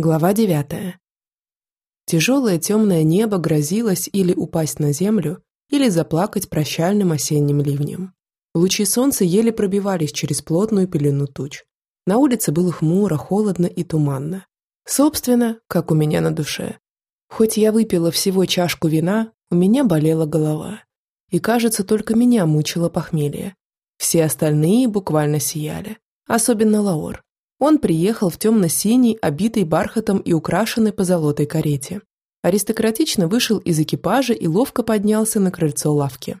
Глава девятая. Тяжелое темное небо грозилось или упасть на землю, или заплакать прощальным осенним ливнем. Лучи солнца еле пробивались через плотную пелену туч. На улице было хмуро, холодно и туманно. Собственно, как у меня на душе. Хоть я выпила всего чашку вина, у меня болела голова. И, кажется, только меня мучило похмелье. Все остальные буквально сияли. Особенно Лаор. Он приехал в темно-синий, обитый бархатом и украшенной позолотой карете. Аристократично вышел из экипажа и ловко поднялся на крыльцо лавки.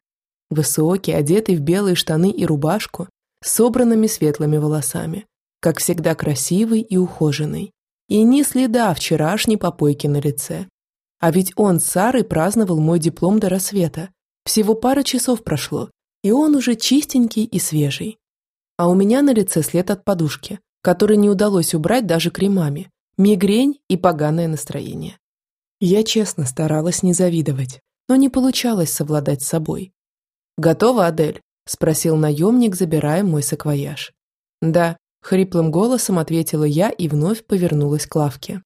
Высокий, одетый в белые штаны и рубашку, с собранными светлыми волосами. Как всегда красивый и ухоженный. И ни следа вчерашней попойки на лице. А ведь он с Сарой праздновал мой диплом до рассвета. Всего пара часов прошло, и он уже чистенький и свежий. А у меня на лице след от подушки, который не удалось убрать даже кремами, мигрень и поганое настроение. Я честно старалась не завидовать, но не получалось совладать с собой. «Готова, Адель?» – спросил наемник, забирая мой саквояж. «Да», – хриплым голосом ответила я и вновь повернулась к лавке.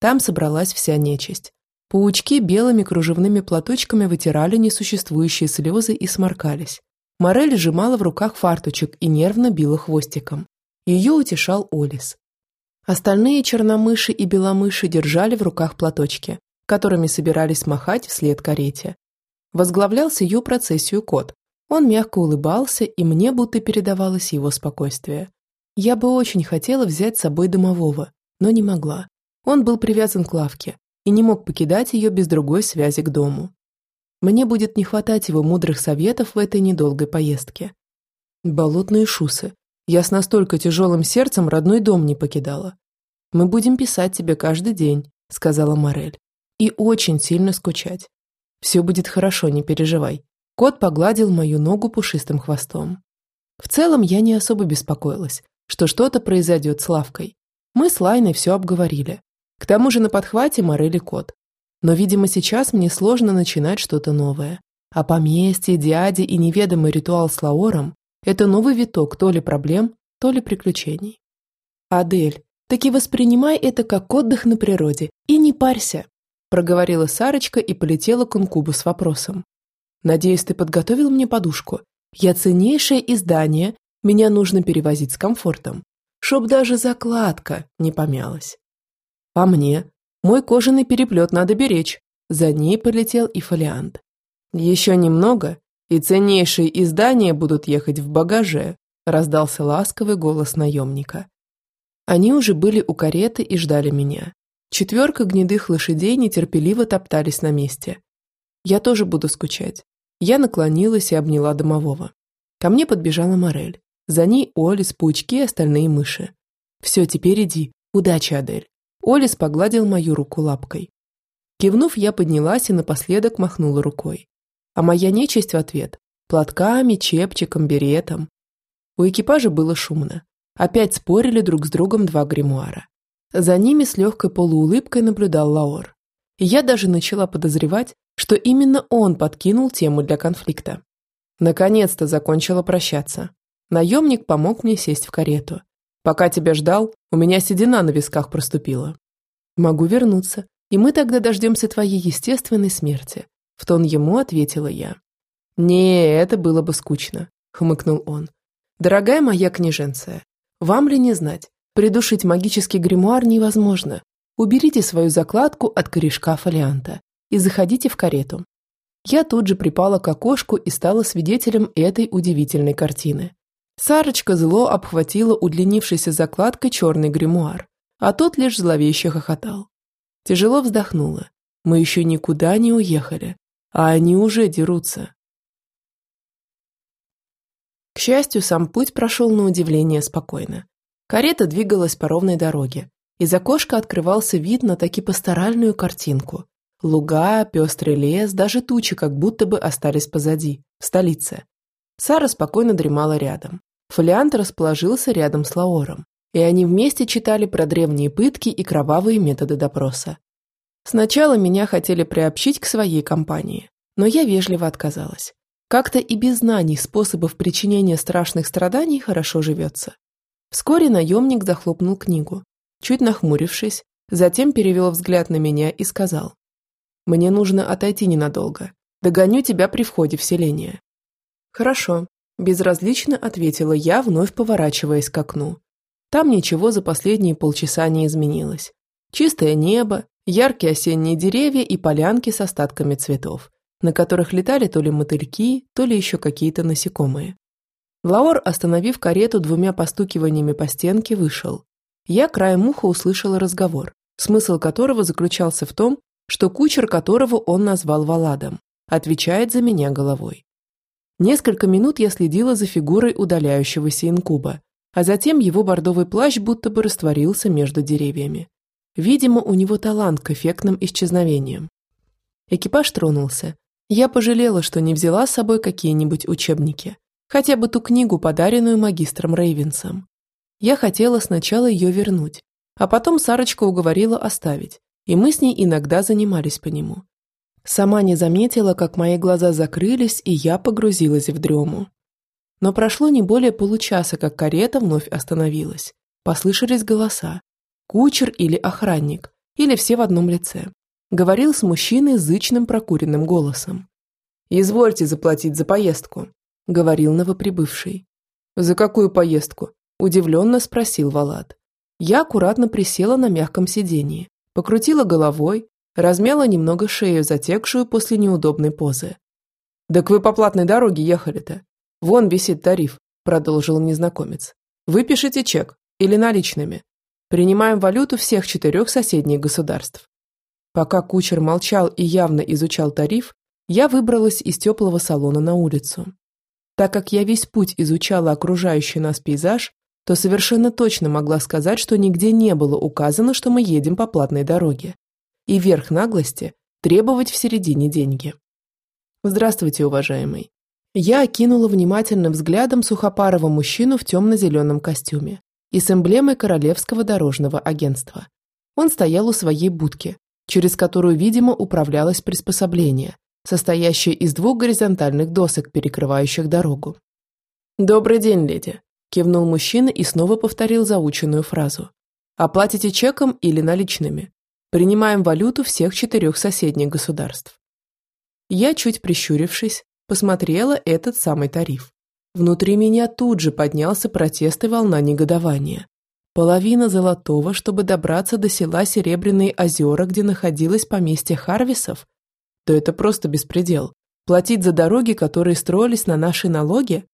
Там собралась вся нечисть. Паучки белыми кружевными платочками вытирали несуществующие слезы и сморкались. Морель сжимала в руках фарточек и нервно била хвостиком. Ее утешал Олис. Остальные черномыши и беломыши держали в руках платочки, которыми собирались махать вслед карете. Возглавлял с ее процессию кот. Он мягко улыбался, и мне будто передавалось его спокойствие. Я бы очень хотела взять с собой домового, но не могла. Он был привязан к лавке и не мог покидать ее без другой связи к дому. Мне будет не хватать его мудрых советов в этой недолгой поездке. Болотные шусы. Я с настолько тяжелым сердцем родной дом не покидала. «Мы будем писать тебе каждый день», — сказала Морель. «И очень сильно скучать. Все будет хорошо, не переживай». Кот погладил мою ногу пушистым хвостом. В целом я не особо беспокоилась, что что-то произойдет с Лавкой. Мы с Лайной все обговорили. К тому же на подхвате Морель и кот. Но, видимо, сейчас мне сложно начинать что-то новое. А поместье, дяди и неведомый ритуал с Лаором это новый виток то ли проблем, то ли приключений. «Адель, таки воспринимай это как отдых на природе и не парься», проговорила Сарочка и полетела к инкубу с вопросом. «Надеюсь, ты подготовил мне подушку. Я ценнейшее издание, меня нужно перевозить с комфортом, чтоб даже закладка не помялась». «А мне? Мой кожаный переплет надо беречь». За ней полетел и фолиант. «Еще немного, и ценнейшие издания будут ехать в багаже», раздался ласковый голос наемника. Они уже были у кареты и ждали меня. Четверка гнедых лошадей нетерпеливо топтались на месте. Я тоже буду скучать. Я наклонилась и обняла домового. Ко мне подбежала Морель. За ней Олис, паучки и остальные мыши. «Все, теперь иди. Удачи, Адель». Олис погладил мою руку лапкой. Кивнув, я поднялась и напоследок махнула рукой а моя нечисть в ответ – платками, чепчиком, беретом. У экипажа было шумно. Опять спорили друг с другом два гримуара. За ними с легкой полуулыбкой наблюдал Лаор. И я даже начала подозревать, что именно он подкинул тему для конфликта. Наконец-то закончила прощаться. Наемник помог мне сесть в карету. Пока тебя ждал, у меня седина на висках проступила. Могу вернуться, и мы тогда дождемся твоей естественной смерти. В тон ему ответила я. «Не, это было бы скучно», — хмыкнул он. «Дорогая моя княженция, вам ли не знать, придушить магический гримуар невозможно. Уберите свою закладку от корешка фолианта и заходите в карету». Я тут же припала к окошку и стала свидетелем этой удивительной картины. Сарочка зло обхватила удлинившейся закладкой черный гримуар, а тот лишь зловеще хохотал. Тяжело вздохнула. Мы еще никуда не уехали, а они уже дерутся. К счастью, сам путь прошел на удивление спокойно. Карета двигалась по ровной дороге. Из окошка открывался вид на таки пасторальную картинку. Луга, пестрый лес, даже тучи как будто бы остались позади, в столице. Сара спокойно дремала рядом. Фолиант расположился рядом с Лаором, и они вместе читали про древние пытки и кровавые методы допроса. Сначала меня хотели приобщить к своей компании, но я вежливо отказалась. Как-то и без знаний способов причинения страшных страданий хорошо живется. Вскоре наемник захлопнул книгу. Чуть нахмурившись, Затем перевел взгляд на меня и сказал. «Мне нужно отойти ненадолго. Догоню тебя при входе в селение». «Хорошо», – безразлично ответила я, вновь поворачиваясь к окну. Там ничего за последние полчаса не изменилось. Чистое небо, яркие осенние деревья и полянки с остатками цветов, на которых летали то ли мотыльки, то ли еще какие-то насекомые. Лаор, остановив карету двумя постукиваниями по стенке, вышел. Я краем уха услышала разговор, смысл которого заключался в том, что кучер которого он назвал Валадом, отвечает за меня головой. Несколько минут я следила за фигурой удаляющегося инкуба, а затем его бордовый плащ будто бы растворился между деревьями. Видимо, у него талант к эффектным исчезновениям. Экипаж тронулся. Я пожалела, что не взяла с собой какие-нибудь учебники, хотя бы ту книгу, подаренную магистром Рейвенсом. Я хотела сначала ее вернуть, а потом Сарочка уговорила оставить, и мы с ней иногда занимались по нему. Сама не заметила, как мои глаза закрылись, и я погрузилась в дрему. Но прошло не более получаса, как карета вновь остановилась. Послышались голоса кучер или охранник, или все в одном лице. Говорил с мужчиной зычным прокуренным голосом. «Извольте заплатить за поездку», – говорил новоприбывший. «За какую поездку?» – удивленно спросил Валад. Я аккуратно присела на мягком сидении, покрутила головой, размяла немного шею, затекшую после неудобной позы. «Так вы по платной дороге ехали-то. Вон висит тариф», – продолжил незнакомец. «Вы пишите чек или наличными. Принимаем валюту всех четырех соседних государств. Пока кучер молчал и явно изучал тариф, я выбралась из теплого салона на улицу. Так как я весь путь изучала окружающий нас пейзаж, то совершенно точно могла сказать, что нигде не было указано, что мы едем по платной дороге. И верх наглости – требовать в середине деньги. Здравствуйте, уважаемый. Я окинула внимательным взглядом сухопарого мужчину в темно-зеленом костюме и с эмблемой Королевского дорожного агентства. Он стоял у своей будки, через которую, видимо, управлялось приспособление, состоящее из двух горизонтальных досок, перекрывающих дорогу. «Добрый день, леди», – кивнул мужчина и снова повторил заученную фразу. «Оплатите чеком или наличными. Принимаем валюту всех четырех соседних государств». Я, чуть прищурившись, посмотрела этот самый тариф. Внутри меня тут же поднялся протест и волна негодования. Половина золотого, чтобы добраться до села Серебряные озера, где находилось поместье Харвисов? Да это просто беспредел. Платить за дороги, которые строились на наши налоги?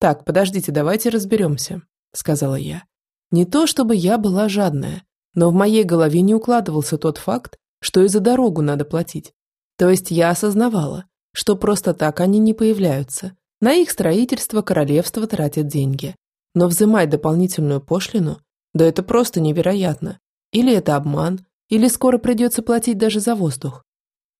Так, подождите, давайте разберемся, сказала я. Не то, чтобы я была жадная, но в моей голове не укладывался тот факт, что и за дорогу надо платить. То есть я осознавала, что просто так они не появляются, на их строительство королевство тратит деньги. Но взимать дополнительную пошлину, да это просто невероятно. Или это обман, или скоро придется платить даже за воздух.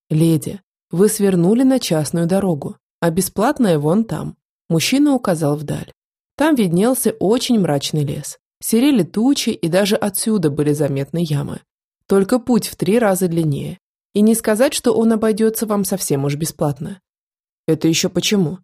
Леди, вы свернули на частную дорогу, а бесплатная вон там. Мужчина указал вдаль. Там виднелся очень мрачный лес. Серели тучи, и даже отсюда были заметны ямы. Только путь в три раза длиннее. И не сказать, что он обойдется вам совсем уж бесплатно. Это еще почему?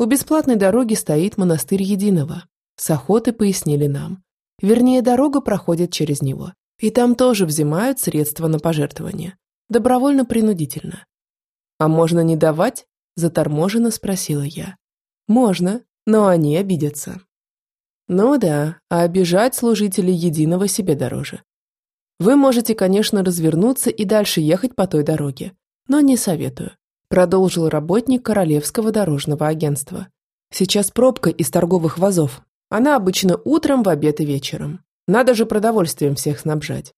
У бесплатной дороги стоит монастырь Единого. С охоты пояснили нам. Вернее, дорога проходит через него. И там тоже взимают средства на пожертвование. Добровольно-принудительно. «А можно не давать?» – заторможенно спросила я. «Можно, но они обидятся». Ну да, а обижать служителей Единого себе дороже. Вы можете, конечно, развернуться и дальше ехать по той дороге, но не советую продолжил работник Королевского дорожного агентства. Сейчас пробка из торговых вазов. Она обычно утром, в обед и вечером. Надо же продовольствием всех снабжать.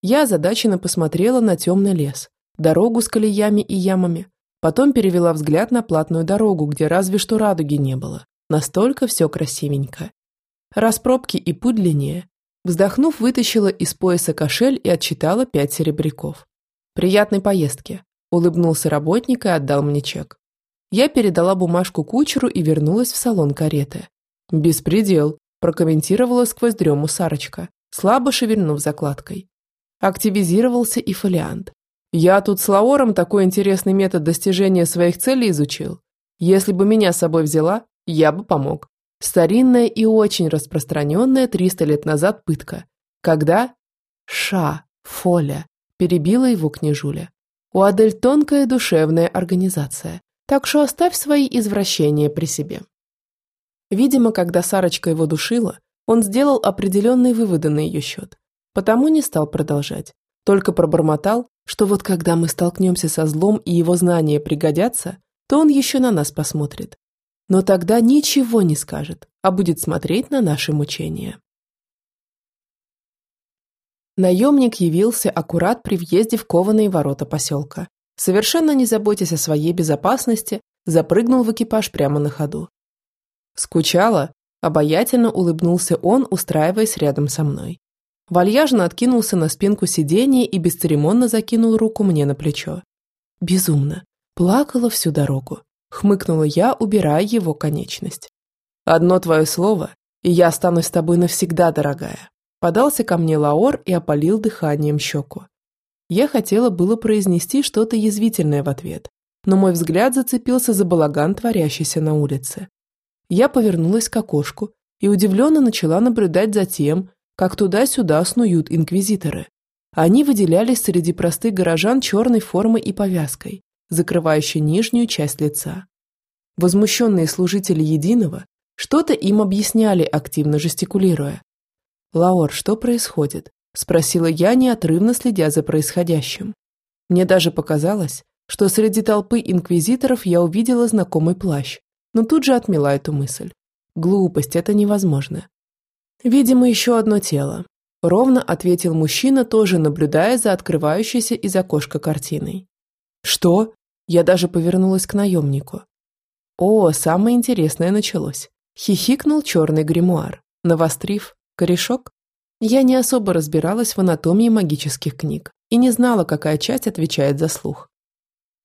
Я озадаченно посмотрела на темный лес, дорогу с колеями и ямами, потом перевела взгляд на платную дорогу, где разве что радуги не было. Настолько все красивенько. Раз пробки и путь длиннее. Вздохнув, вытащила из пояса кошель и отчитала пять серебряков. Приятной поездки. Улыбнулся работник и отдал мне чек. Я передала бумажку кучеру и вернулась в салон кареты. «Беспредел», – прокомментировала сквозь дрему Сарочка, слабо шевельнув закладкой. Активизировался и фолиант. «Я тут с Лаором такой интересный метод достижения своих целей изучил. Если бы меня с собой взяла, я бы помог. Старинная и очень распространенная 300 лет назад пытка. Когда? Ша Фоля, перебила его княжуля. У Адель тонкая душевная организация, так что оставь свои извращения при себе. Видимо, когда Сарочка его душила, он сделал определенные выводы на ее счет, потому не стал продолжать, только пробормотал, что вот когда мы столкнемся со злом и его знания пригодятся, то он еще на нас посмотрит. Но тогда ничего не скажет, а будет смотреть на наши мучения. Наемник явился аккурат при въезде в кованые ворота поселка. Совершенно не заботясь о своей безопасности, запрыгнул в экипаж прямо на ходу. «Скучала?» – обаятельно улыбнулся он, устраиваясь рядом со мной. Вальяжно откинулся на спинку сиденья и бесцеремонно закинул руку мне на плечо. Безумно. Плакала всю дорогу. Хмыкнула я, убирая его конечность. «Одно твое слово, и я останусь с тобой навсегда, дорогая». Подался ко мне Лаор и опалил дыханием щеку. Я хотела было произнести что-то язвительное в ответ, но мой взгляд зацепился за балаган, творящийся на улице. Я повернулась к окошку и удивленно начала наблюдать за тем, как туда-сюда снуют инквизиторы. Они выделялись среди простых горожан черной формой и повязкой, закрывающей нижнюю часть лица. Возмущенные служители Единого что-то им объясняли, активно жестикулируя. «Лаор, что происходит?» – спросила я, неотрывно следя за происходящим. Мне даже показалось, что среди толпы инквизиторов я увидела знакомый плащ, но тут же отмела эту мысль. Глупость, это невозможно. «Видимо, еще одно тело», – ровно ответил мужчина, тоже наблюдая за открывающейся из окошка картиной. «Что?» – я даже повернулась к наемнику. О, самое интересное началось. Хихикнул черный гримуар, навострив корешок. Я не особо разбиралась в анатомии магических книг и не знала, какая часть отвечает за слух.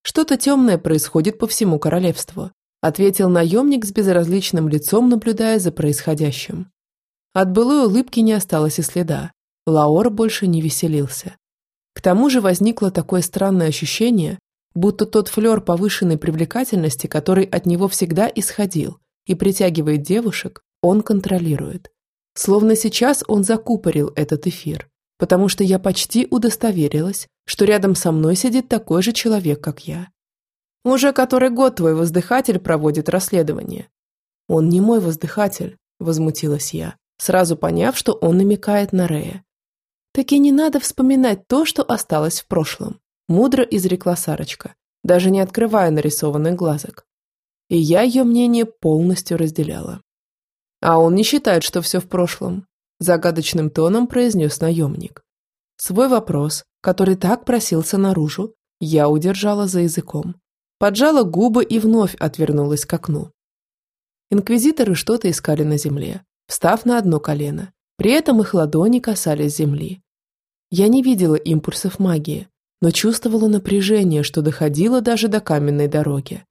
Что-то темное происходит по всему королевству, ответил наемник с безразличным лицом, наблюдая за происходящим. От былой улыбки не осталось и следа. Лаор больше не веселился. К тому же возникло такое странное ощущение, будто тот флер повышенной привлекательности, который от него всегда исходил и притягивает девушек, он контролирует. Словно сейчас он закупорил этот эфир, потому что я почти удостоверилась, что рядом со мной сидит такой же человек, как я. Уже который год твой воздыхатель проводит расследование. Он не мой воздыхатель, возмутилась я сразу поняв, что он намекает на Рея. «Так и не надо вспоминать то, что осталось в прошлом», мудро изрекла Сарочка, даже не открывая нарисованных глазок. И я ее мнение полностью разделяла. «А он не считает, что все в прошлом», загадочным тоном произнес наемник. Свой вопрос, который так просился наружу, я удержала за языком. Поджала губы и вновь отвернулась к окну. Инквизиторы что-то искали на земле, встав на одно колено. При этом их ладони касались земли. Я не видела импульсов магии, но чувствовала напряжение, что доходило даже до каменной дороги.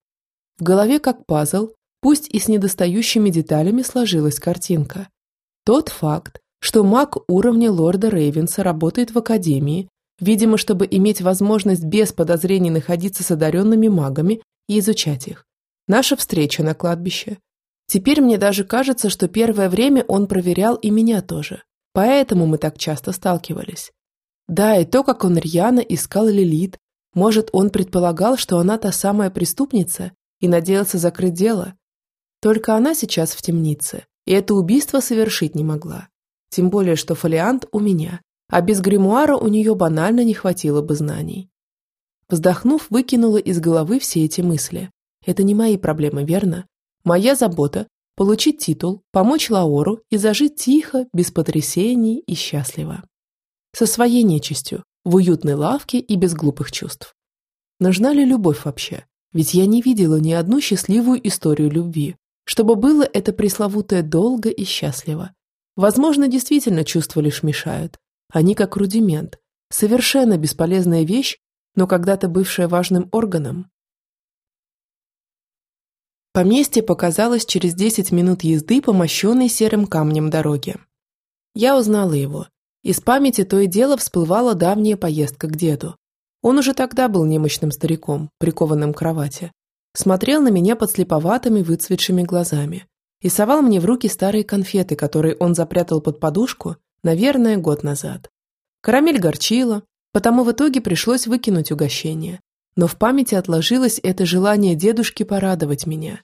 В голове как пазл, пусть и с недостающими деталями сложилась картинка. Тот факт, что маг уровня лорда Рейвенса работает в академии, видимо, чтобы иметь возможность без подозрений находиться с одаренными магами и изучать их. Наша встреча на кладбище, Теперь мне даже кажется, что первое время он проверял и меня тоже. Поэтому мы так часто сталкивались. Да, и то, как он рьяно искал Лилит. Может, он предполагал, что она та самая преступница и надеялся закрыть дело. Только она сейчас в темнице, и это убийство совершить не могла. Тем более, что фолиант у меня, а без гримуара у нее банально не хватило бы знаний. Вздохнув, выкинула из головы все эти мысли. Это не мои проблемы, верно? Моя забота – получить титул, помочь Лаору и зажить тихо, без потрясений и счастливо. Со своей нечистью, в уютной лавке и без глупых чувств. Нужна ли любовь вообще? Ведь я не видела ни одну счастливую историю любви, чтобы было это пресловутое долго и счастливо. Возможно, действительно чувства лишь мешают. Они как рудимент, совершенно бесполезная вещь, но когда-то бывшая важным органом. Поместье показалось через 10 минут езды по мощенной серым камнем дороге. Я узнала его. Из памяти то и дело всплывала давняя поездка к деду. Он уже тогда был немощным стариком, прикованным к кровати. Смотрел на меня подслеповатыми выцветшими глазами и совал мне в руки старые конфеты, которые он запрятал под подушку, наверное, год назад. Карамель горчила, потому в итоге пришлось выкинуть угощение. Но в памяти отложилось это желание дедушки порадовать меня.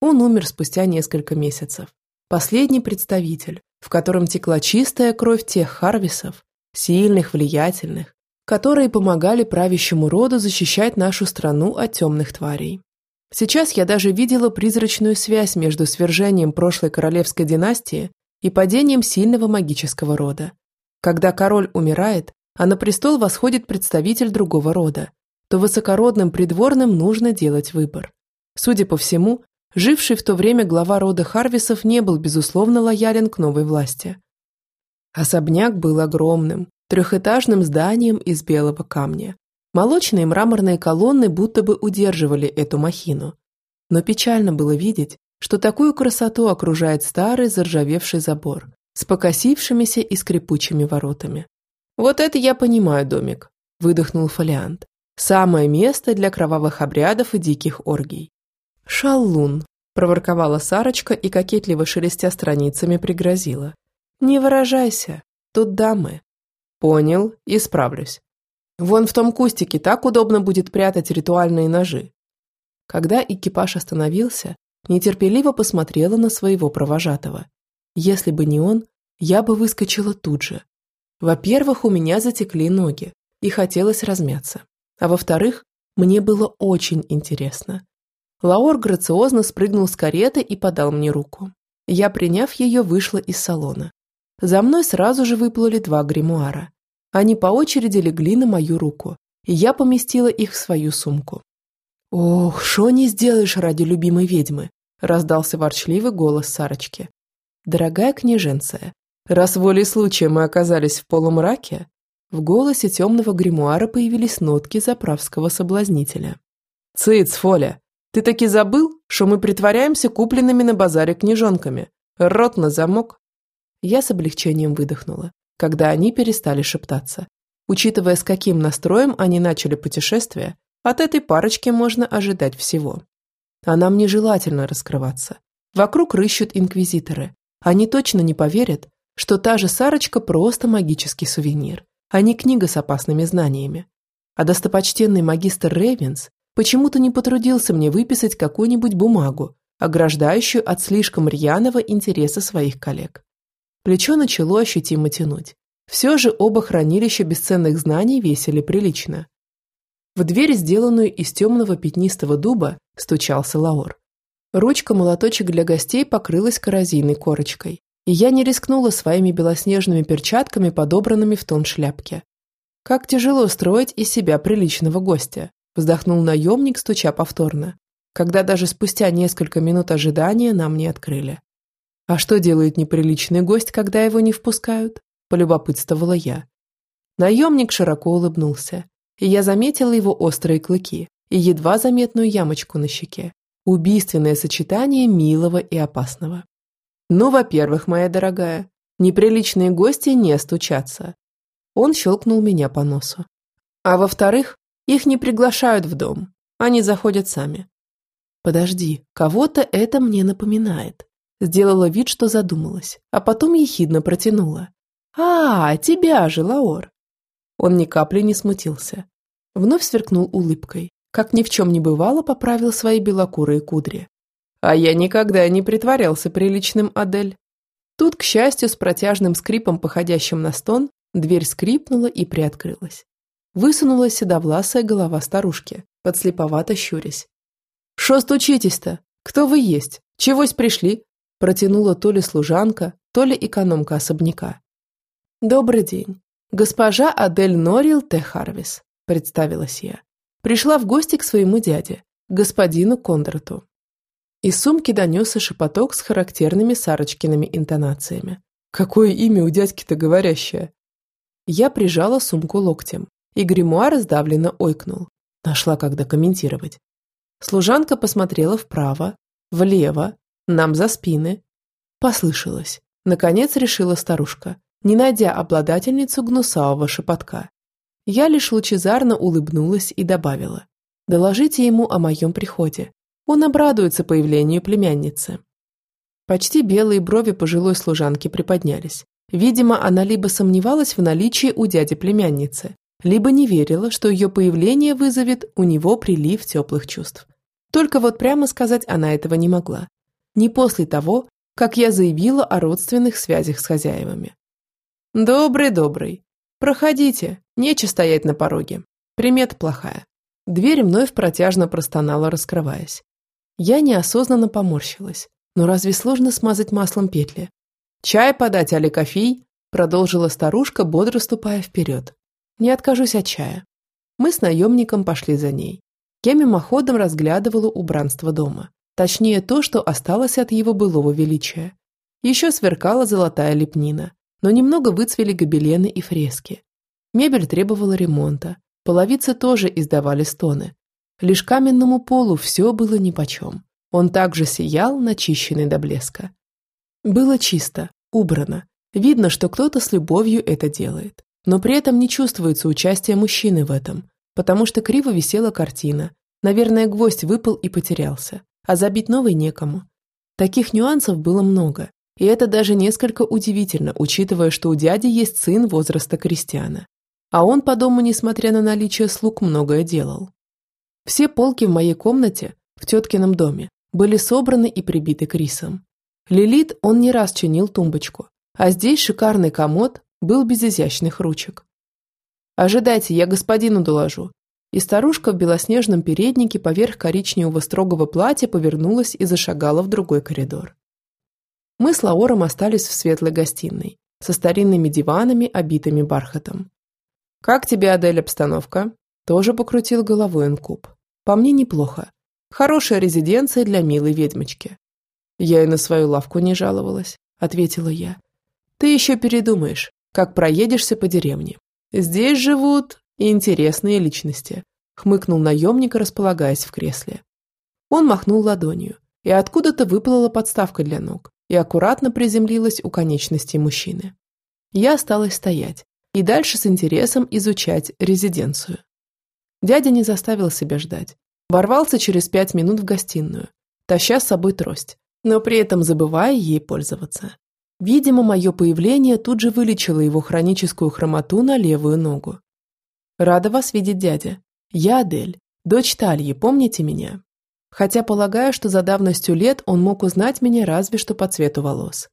Он умер спустя несколько месяцев. Последний представитель, в котором текла чистая кровь тех Харвисов, сильных, влиятельных, которые помогали правящему роду защищать нашу страну от темных тварей. Сейчас я даже видела призрачную связь между свержением прошлой королевской династии и падением сильного магического рода. Когда король умирает, а на престол восходит представитель другого рода, то высокородным придворным нужно делать выбор. Судя по всему, живший в то время глава рода Харвисов не был, безусловно, лоялен к новой власти. Особняк был огромным, трехэтажным зданием из белого камня. Молочные мраморные колонны будто бы удерживали эту махину. Но печально было видеть, что такую красоту окружает старый заржавевший забор с покосившимися и скрипучими воротами. «Вот это я понимаю, домик», – выдохнул Фолиант. «Самое место для кровавых обрядов и диких оргий». «Шаллун», – проворковала Сарочка и, кокетливо шелестя страницами, пригрозила. «Не выражайся, тут дамы». «Понял, исправлюсь. Вон в том кустике так удобно будет прятать ритуальные ножи». Когда экипаж остановился, нетерпеливо посмотрела на своего провожатого. Если бы не он, я бы выскочила тут же. Во-первых, у меня затекли ноги, и хотелось размяться. А во-вторых, мне было очень интересно. Лаор грациозно спрыгнул с кареты и подал мне руку. Я, приняв ее, вышла из салона. За мной сразу же выплыли два гримуара. Они по очереди легли на мою руку, и я поместила их в свою сумку. «Ох, что не сделаешь ради любимой ведьмы!» – раздался ворчливый голос Сарочки. «Дорогая княженция, раз волей случая мы оказались в полумраке...» В голосе темного гримуара появились нотки заправского соблазнителя. «Цыц, Фоля, ты таки забыл, что мы притворяемся купленными на базаре княжонками? Рот на замок!» Я с облегчением выдохнула, когда они перестали шептаться. Учитывая, с каким настроем они начали путешествие, от этой парочки можно ожидать всего. А нам нежелательно раскрываться. Вокруг рыщут инквизиторы, они точно не поверят, что та же Сарочка просто магический сувенир, а не книга с опасными знаниями. А достопочтенный магистр Рейвенс почему-то не потрудился мне выписать какую-нибудь бумагу, ограждающую от слишком рьяного интереса своих коллег. Плечо начало ощутимо тянуть. Все же оба хранилища бесценных знаний весили прилично. В дверь, сделанную из темного пятнистого дуба, стучался Лаор. Ручка-молоточек для гостей покрылась коррозийной корочкой, и я не рискнула своими белоснежными перчатками, подобранными в тон шляпки. «Как тяжело строить из себя приличного гостя», вздохнул наемник, стуча повторно, когда даже спустя несколько минут ожидания нам не открыли. «А что делает неприличный гость, когда его не впускают?» – полюбопытствовала я. Наемник широко улыбнулся, и я заметила его острые клыки и едва заметную ямочку на щеке. Убийственное сочетание милого и опасного. Ну, во-первых, моя дорогая, неприличные гости не стучатся. Он щелкнул меня по носу. А во-вторых, их не приглашают в дом. Они заходят сами. Подожди, кого-то это мне напоминает. Сделала вид, что задумалась, а потом ехидно протянула. «А, тебя же, Лаор!» Он ни капли не смутился. Вновь сверкнул улыбкой. Как ни в чем не бывало, поправил свои белокурые кудри. А я никогда не притворялся приличным, Адель. Тут, к счастью, с протяжным скрипом, походящим на стон, дверь скрипнула и приоткрылась. Высунулась седовласая голова старушки, подслеповато щурясь. «Шо стучитесь-то? Кто вы есть? Чегось пришли?» Протянула то ли служанка, то ли экономка особняка. «Добрый день. Госпожа Адель Норил Т. Харвис», представилась я. Пришла в гости к своему дяде, господину Кондрату. Из сумки донесся шепоток с характерными Сарочкиными интонациями. Какое имя у дядьки-то говорящее? Я прижала сумку локтем, и гримуар сдавленно ойкнул. Нашла, когда комментировать. Служанка посмотрела вправо, влево, нам за спины. Послышалось. Наконец решила старушка, не найдя обладательницу гнусавого шепотка. Я лишь лучезарно улыбнулась и добавила. «Доложите ему о моем приходе. Он обрадуется появлению племянницы». Почти белые брови пожилой служанки приподнялись, Видимо, она либо сомневалась в наличии у дяди племянницы, либо не верила, что ее появление вызовет у него прилив теплых чувств. Только вот прямо сказать она этого не могла. Не после того, как я заявила о родственных связях с хозяевами. «Добрый, добрый. Проходите, нече стоять на пороге. Примет плохая». Дверь вновь протяжно простонала, раскрываясь. Я неосознанно поморщилась. Но разве сложно смазать маслом петли? «Чай подать, али кофей?» Продолжила старушка, бодро ступая вперед. «Не откажусь от чая». Мы с наемником пошли за ней. Я мимоходом разглядывала убранство дома. Точнее, то, что осталось от его былого величия. Еще сверкала золотая лепнина, но немного выцвели гобелены и фрески. Мебель требовала ремонта, половицы тоже издавали стоны. Лишь каменному полу все было нипочем. Он также сиял, начищенный до блеска. Было чисто, убрано. Видно, что кто-то с любовью это делает. Но при этом не чувствуется участие мужчины в этом, потому что криво висела картина. Наверное, гвоздь выпал и потерялся а забить новый некому. Таких нюансов было много, и это даже несколько удивительно, учитывая, что у дяди есть сын возраста крестьяна. А он по дому, несмотря на наличие слуг, многое делал. Все полки в моей комнате, в теткином доме, были собраны и прибиты к рисам. Лилит он не раз чинил тумбочку, а здесь шикарный комод был без изящных ручек. «Ожидайте, я господину доложу», и старушка в белоснежном переднике поверх коричневого строгого платья повернулась и зашагала в другой коридор. Мы с Лаором остались в светлой гостиной, со старинными диванами, обитыми бархатом. «Как тебе, Адель, обстановка?» Тоже покрутил головой инкуб. «По мне неплохо. Хорошая резиденция для милой ведьмочки». «Я и на свою лавку не жаловалась», — ответила я. «Ты еще передумаешь, как проедешься по деревне. Здесь живут и интересные личности», – хмыкнул наемник, располагаясь в кресле. Он махнул ладонью, и откуда-то выплыла подставка для ног и аккуратно приземлилась у конечностей мужчины. Я осталась стоять и дальше с интересом изучать резиденцию. Дядя не заставил себя ждать. Ворвался через пять минут в гостиную, таща с собой трость, но при этом забывая ей пользоваться. Видимо, мое появление тут же вылечило его хроническую хромоту на левую ногу. Рада вас видеть, дядя. Я Адель, дочь Тальи, помните меня? Хотя полагаю, что за давностью лет он мог узнать меня разве что по цвету волос.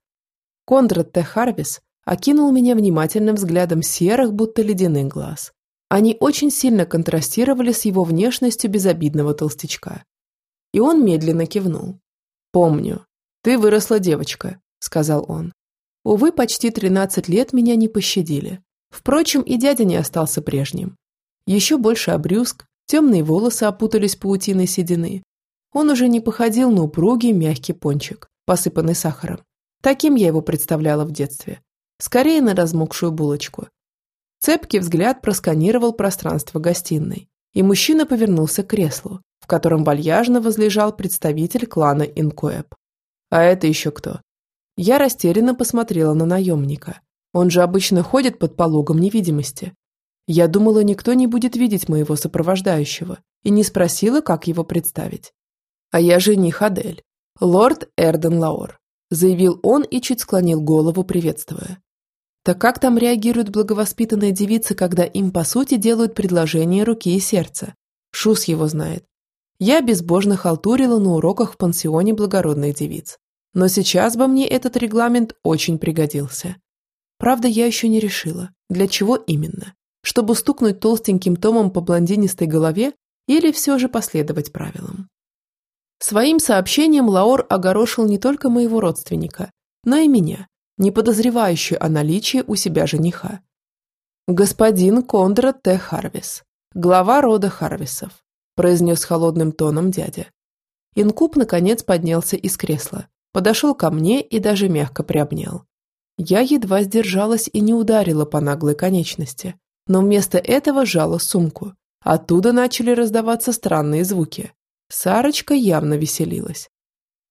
Кондрат Т. Харвис окинул меня внимательным взглядом серых, будто ледяных глаз. Они очень сильно контрастировали с его внешностью безобидного толстячка. И он медленно кивнул. «Помню. Ты выросла девочка», — сказал он. Увы, почти 13 лет меня не пощадили. Впрочем, и дядя не остался прежним. Еще больше обрюзг, темные волосы опутались паутиной седины. Он уже не походил на упругий мягкий пончик, посыпанный сахаром. Таким я его представляла в детстве. Скорее на размокшую булочку. Цепкий взгляд просканировал пространство гостиной, и мужчина повернулся к креслу, в котором вальяжно возлежал представитель клана Инкоэб. А это еще кто? Я растерянно посмотрела на наемника. Он же обычно ходит под пологом невидимости. Я думала, никто не будет видеть моего сопровождающего, и не спросила, как его представить. А я жених Адель, лорд Эрден Лаор, заявил он и чуть склонил голову, приветствуя. Так как там реагируют благовоспитанные девицы, когда им, по сути, делают предложение руки и сердца? Шус его знает. Я безбожно халтурила на уроках в пансионе благородных девиц. Но сейчас бы мне этот регламент очень пригодился. Правда, я еще не решила, для чего именно. Чтобы стукнуть толстеньким томом по блондинистой голове или все же последовать правилам. Своим сообщением Лаор огорошил не только моего родственника, но и меня, не подозревающую о наличии у себя жениха. «Господин Кондрат Т. Харвис, глава рода Харвисов», произнес холодным тоном дядя. Инкуб наконец поднялся из кресла, подошел ко мне и даже мягко приобнял. Я едва сдержалась и не ударила по наглой конечности, но вместо этого сжала сумку. Оттуда начали раздаваться странные звуки. Сарочка явно веселилась.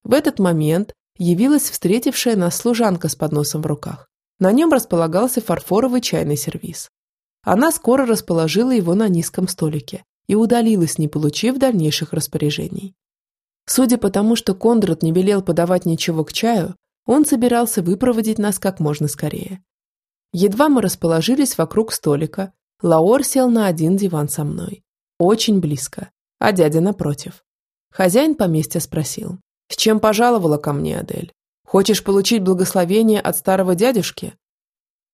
В этот момент явилась встретившая нас служанка с подносом в руках. На нем располагался фарфоровый чайный сервиз. Она скоро расположила его на низком столике и удалилась, не получив дальнейших распоряжений. Судя по тому, что Кондрат не велел подавать ничего к чаю, он собирался выпроводить нас как можно скорее. Едва мы расположились вокруг столика, Лаор сел на один диван со мной. Очень близко, а дядя напротив. Хозяин поместья спросил, «С чем пожаловала ко мне, Адель? Хочешь получить благословение от старого дядюшки?»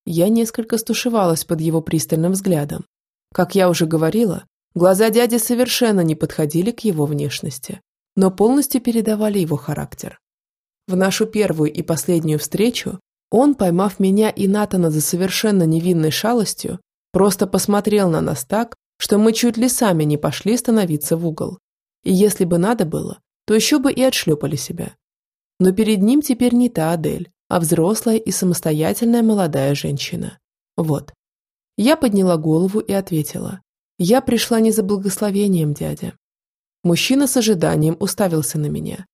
Я несколько стушевалась под его пристальным взглядом. Как я уже говорила, глаза дяди совершенно не подходили к его внешности, но полностью передавали его характер. В нашу первую и последнюю встречу он, поймав меня и Натана за совершенно невинной шалостью, просто посмотрел на нас так, что мы чуть ли сами не пошли становиться в угол. И если бы надо было, то еще бы и отшлепали себя. Но перед ним теперь не та Адель, а взрослая и самостоятельная молодая женщина. Вот. Я подняла голову и ответила. Я пришла не за благословением, дядя. Мужчина с ожиданием уставился на меня.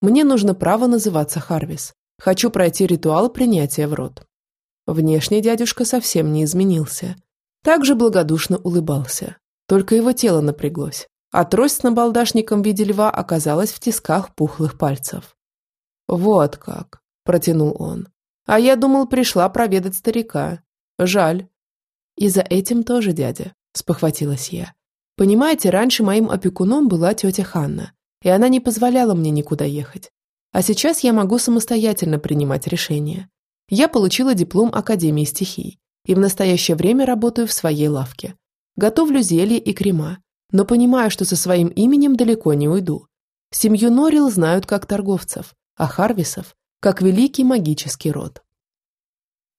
Мне нужно право называться Харвис. Хочу пройти ритуал принятия в рот. Внешне дядюшка совсем не изменился. Также благодушно улыбался. Только его тело напряглось, а трость с набалдашником в виде льва оказалась в тисках пухлых пальцев. «Вот как», – протянул он. «А я думал, пришла проведать старика. Жаль». «И за этим тоже, дядя», – спохватилась я. «Понимаете, раньше моим опекуном была тетя Ханна, и она не позволяла мне никуда ехать. А сейчас я могу самостоятельно принимать решения. Я получила диплом Академии стихий и в настоящее время работаю в своей лавке. Готовлю зелья и крема, но понимаю, что со своим именем далеко не уйду. Семью Норил знают как торговцев, а Харвисов – как великий магический род.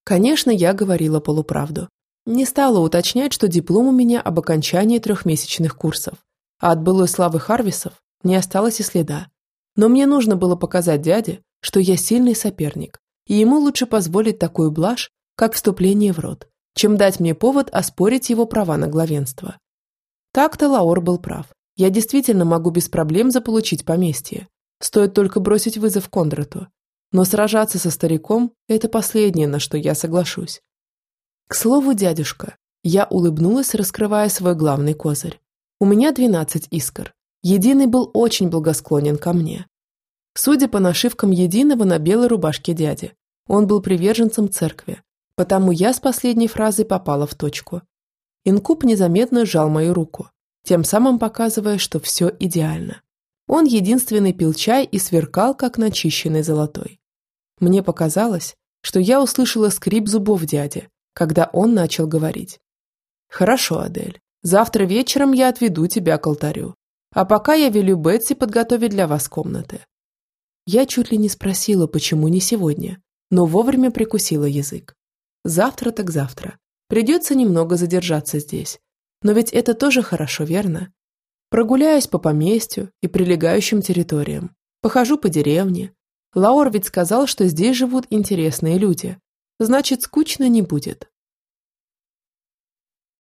Конечно, я говорила полуправду. Не стала уточнять, что диплом у меня об окончании трехмесячных курсов, а от былой славы Харвисов не осталось и следа. Но мне нужно было показать дяде, что я сильный соперник, и ему лучше позволить такую блажь, как вступление в род, чем дать мне повод оспорить его права на главенство. Так-то Лаор был прав. Я действительно могу без проблем заполучить поместье. Стоит только бросить вызов Кондрату. Но сражаться со стариком – это последнее, на что я соглашусь. К слову, дядюшка, я улыбнулась, раскрывая свой главный козырь. У меня 12 искр. Единый был очень благосклонен ко мне. Судя по нашивкам Единого на белой рубашке дяди, он был приверженцем церкви, потому я с последней фразой попала в точку. Инкуб незаметно сжал мою руку, тем самым показывая, что все идеально. Он единственный пил чай и сверкал, как начищенный золотой. Мне показалось, что я услышала скрип зубов дяди, когда он начал говорить. «Хорошо, Адель, завтра вечером я отведу тебя к алтарю. А пока я велю Бетси подготовить для вас комнаты». Я чуть ли не спросила, почему не сегодня, но вовремя прикусила язык. Завтра так завтра. Придется немного задержаться здесь. Но ведь это тоже хорошо, верно? Прогуляюсь по поместью и прилегающим территориям. Похожу по деревне. Лаур ведь сказал, что здесь живут интересные люди. Значит, скучно не будет.